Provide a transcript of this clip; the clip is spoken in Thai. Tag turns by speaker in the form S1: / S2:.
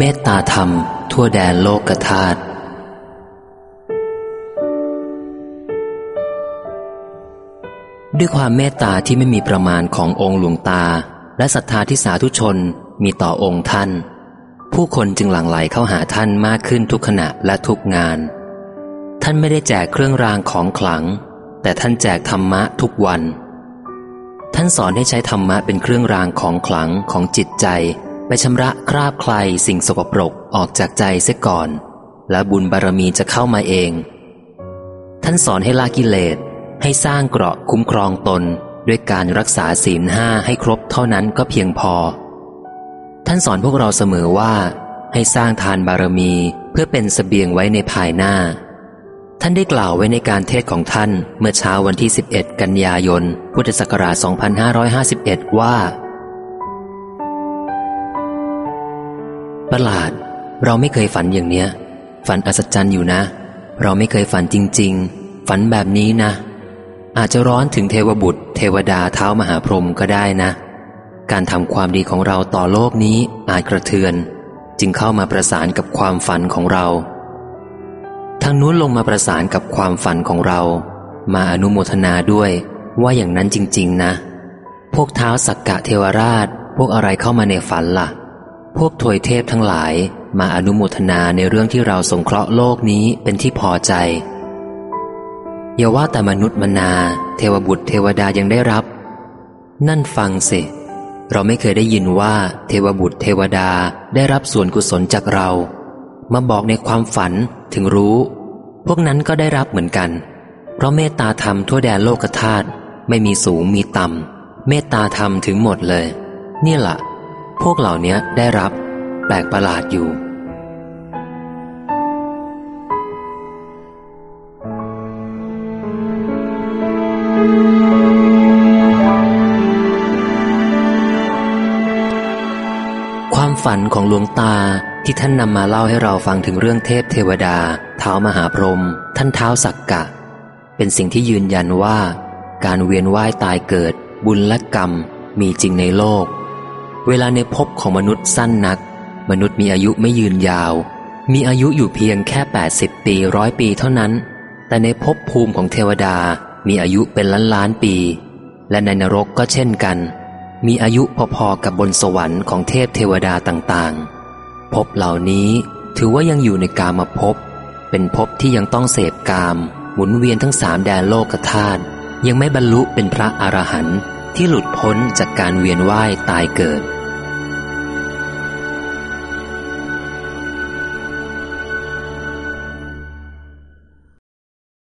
S1: เมตตาธรรม ทั่วแดนโลกธาตุด้วยความเมตตาที่ไม่มีประมาณขององค์หลวงตา และศรัทธาที่สาธุชนมีต่อองค์ท่าน ผู้คนจึงหลั่งไหลเข้าหาท่านมากขึ้นทุกขณะและทุกงาน ท่านไม่ได้แจกเครื่องรางของขลัง แต่ท่านแจกธรรมะทุกวัน ท่านสอนให้ใช้ธรรมะเป็นเครื่องรางของขลังของจิตใจ ไปชำระคราบใครสิ่งสกปรกออกจากใจเสียก่อน และบุญบารมีจะเข้ามาเอง ท่านสอนให้ละกิเลสให้สร้างเกราะคุ้มครองตนด้วยการรักษาศีลห้าให้ครบเท่านั้นก็เพียงพอ ท่านสอนพวกเราเสมอว่า ให้สร้างทานบารมีเพื่อเป็นสเสบียงไว้ในภายหน้า ท่านได้กล่าวไว้ในการเทศของท่านเมื่อเช้าวันที่ 11 กันยายน พุทธศักราช 2551 ว่า ประหลาด เราไม่เคยฝันอย่างเนี้ย ฝันอัศจรรย์อยู่นะ เราไม่เคยฝันจริง ๆ ฝันแบบนี้นะ อาจจะร้อนถึงเทวบุตร เทวดาเท้ามหาพรหมก็ได้นะ การทำความดีของเราต่อโลกนี้อาจกระเทือน จึงเข้ามาประสานกับความฝันของเราทางนู้นลงมาประสานกับความฝันของเรา มาอนุโมทนาด้วยว่าอย่างนั้นจริง ๆ นะ พวกเท้าสักกะเทวราช พวกอะไรเข้ามาในฝันละ่ะ พวกถวยเทพทั้งหลายมาอนุโมทนาในเรื่องที่เราสงเคราะห์โลกนี้เป็นที่พอใจ อย่าว่าแต่มนุษย์มนา เทวบุตรเทวดายังได้รับ นั่นฟังสิ เราไม่เคยได้ยินว่า เทวบุตรเทวดาได้รับส่วนกุศลจากเรา มาบอกในความฝันถึงรู้ พวกนั้นก็ได้รับเหมือนกัน เพราะเมตตาธรรมทั่วแดนโลกธาตุไม่มีสูงมีต่ำเมตตาธรรมถึงหมดเลย นี่แหละ พวกเหล่านี้ได้รับแปลกประหลาดอยู่ ความฝันของหลวงตาที่ท่านนำมาเล่าให้เราฟังถึงเรื่องเทพเทวดา เท้ามหาพรหมท่านเท้าสักกะ เป็นสิ่งที่ยืนยันว่า การเวียนว่ายตายเกิด บุญและกรรมมีจริงในโลก เวลาในภพของมนุษย์สั้นนัก มนุษย์มีอายุไม่ยืนยาว มีอายุอยู่เพียงแค่ 80 ปีร้อยปีเท่านั้น แต่ในภพภูมิของเทวดามีอายุเป็นล้านล้านปี และในนรกก็เช่นกัน มีอายุพอๆกับบนสวรรค์ของเทพเทวดาต่างๆภพเหล่านี้ถือว่ายังอยู่ในกามภพเป็นภพที่ยังต้องเสพกาม หมุนเวียนทั้งสามแดนโลกธาตุยังไม่บรรลุเป็นพระอรหันต์ที่หลุดพ้นจากการเวียนว่ายตายเกิด